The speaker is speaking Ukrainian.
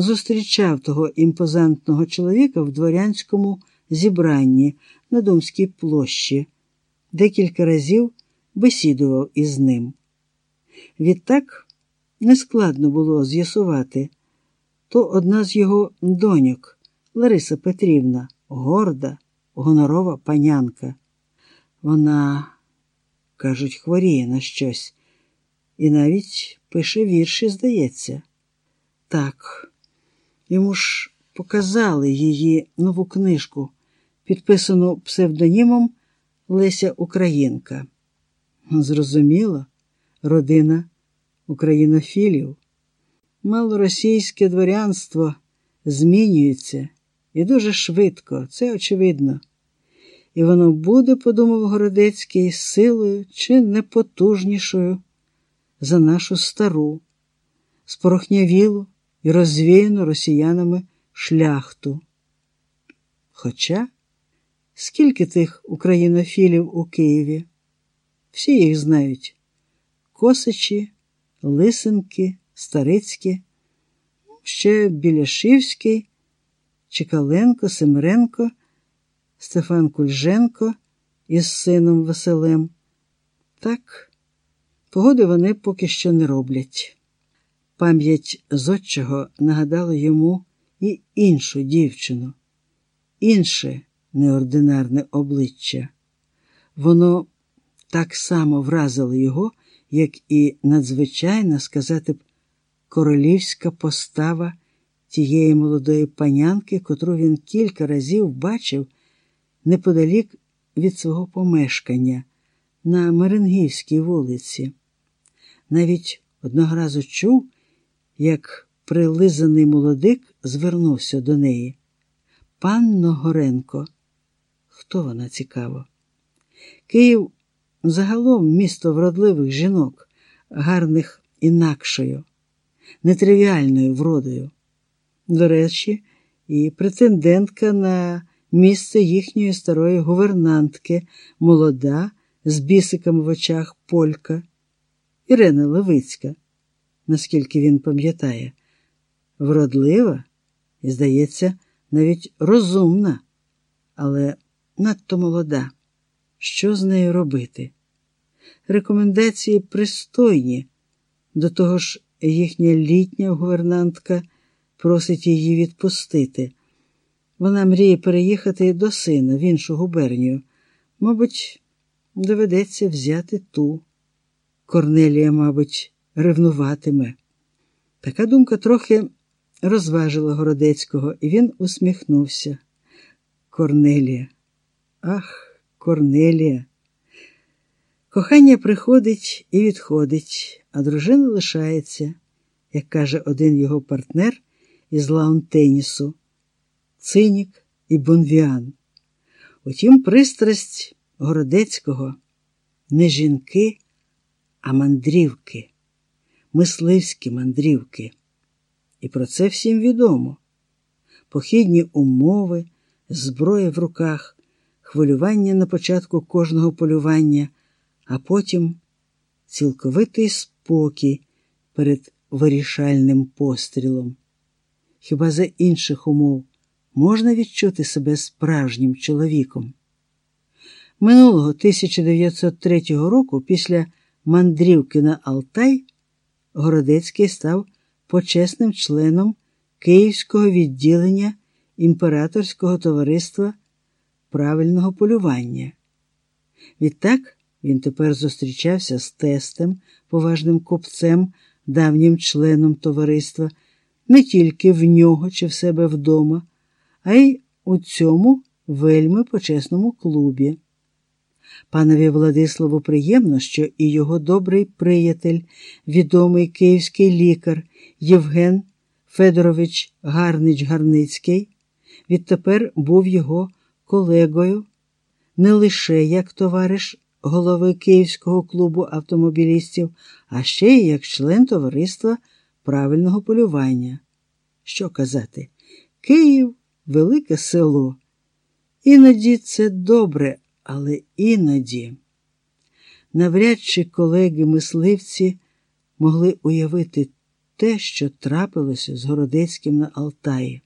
зустрічав того імпозантного чоловіка в дворянському зібранні на Думській площі, декілька разів бесідував із ним. Відтак нескладно було з'ясувати, то одна з його доньок, Лариса Петрівна, горда, гонорова панянка. Вона, кажуть, хворіє на щось і навіть пише вірші, здається. Так, йому ж показали її нову книжку, підписану псевдонімом Леся Українка. Зрозуміло, родина українофілів. Малоросійське дворянство змінюється і дуже швидко, це очевидно. І воно буде, подумав Городецький, силою чи непотужнішою за нашу стару, спорохнявілу і розвіяну росіянами шляхту. Хоча скільки тих українофілів у Києві? Всі їх знають Косичі, Лисенки, Старицькі, ще Біляшівський, Чекаленко, Семеренко, Стефан Кульженко із сином Василем. Так, погоди вони поки що не роблять. Пам'ять зодчого нагадала йому і іншу дівчину, інше неординарне обличчя. Воно так само вразило його, як і надзвичайна, сказати б, королівська постава тієї молодої панянки, котру він кілька разів бачив неподалік від свого помешкання на Меренгівській вулиці. Навіть одного разу чув, як прилизаний молодик звернувся до неї. Панно Горенко, хто вона цікаво? Київ загалом місто вродливих жінок, гарних інакшою, нетривіальною вродою. До речі, і претендентка на місце їхньої старої гувернантки, молода, з бісиками в очах Полька, Ірена Левицька, наскільки він пам'ятає, вродлива і, здається, навіть розумна, але надто молода. Що з нею робити? Рекомендації пристойні, до того ж, їхня літня гувернантка просить її відпустити. Вона мріє переїхати до сина в іншу губернію. Мабуть, доведеться взяти ту. Корнелія, мабуть, ревнуватиме. Така думка трохи розважила Городецького, і він усміхнувся. Корнелія. Ах, Корнелія. Кохання приходить і відходить, а дружина лишається, як каже один його партнер із лаун-тенісу, цинік і бонвіан. Утім, пристрасть Городецького не жінки, а мандрівки, мисливські мандрівки. І про це всім відомо. Похідні умови, зброя в руках, хвилювання на початку кожного полювання, а потім цілковитий спокій перед вирішальним пострілом. Хіба за інших умов можна відчути себе справжнім чоловіком? Минулого 1903 року, після мандрівки на Алтай, Городецький став почесним членом Київського відділення імператорського товариства правильного полювання. Відтак він тепер зустрічався з тестем, поважним купцем, давнім членом товариства, не тільки в нього чи в себе вдома, а й у цьому вельми почесному клубі. Панові Владиславу приємно, що і його добрий приятель, відомий київський лікар Євген Федорович Гарнич Гарницький, відтепер був його колегою не лише як товариш голови Київського клубу автомобілістів, а ще й як член товариства правильного полювання. Що казати, Київ велике село. Іноді це добре, але іноді навряд чи колеги-мисливці могли уявити те, що трапилося з Городецьким на Алтаї.